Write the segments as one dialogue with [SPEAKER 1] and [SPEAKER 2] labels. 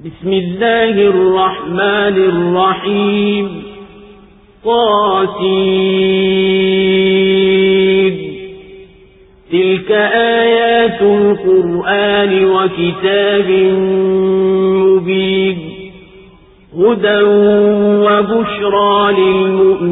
[SPEAKER 1] بسم الله الرحمن الرحيم. قاسين تلك آيات القرآن وكتاب مبين. هدى وبشرى للمؤمنين.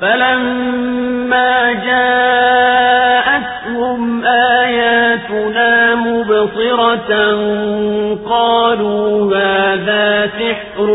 [SPEAKER 1] فلما جاءتهم آياتنا مبصرة قالوا هذا سحر